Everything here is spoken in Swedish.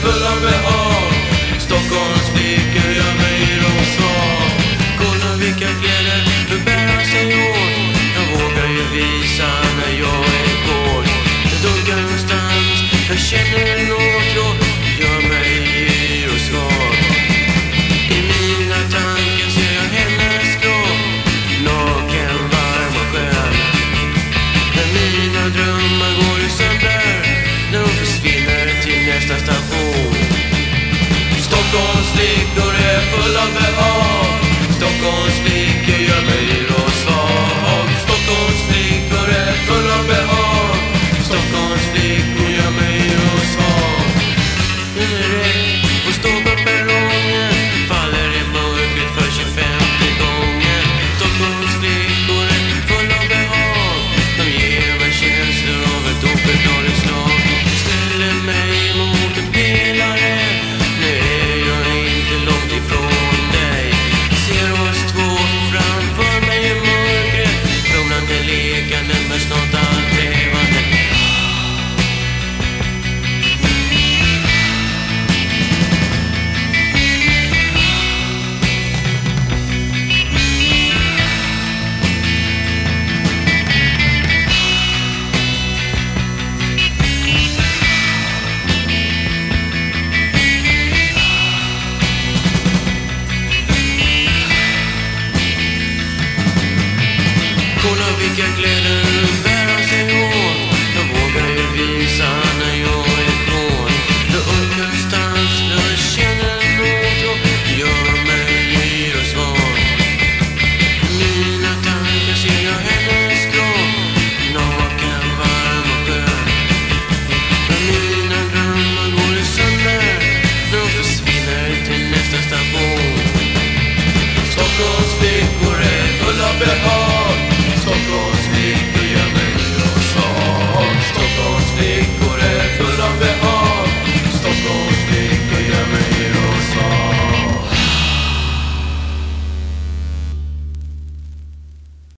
full of full av behag Stockholms liv get lit.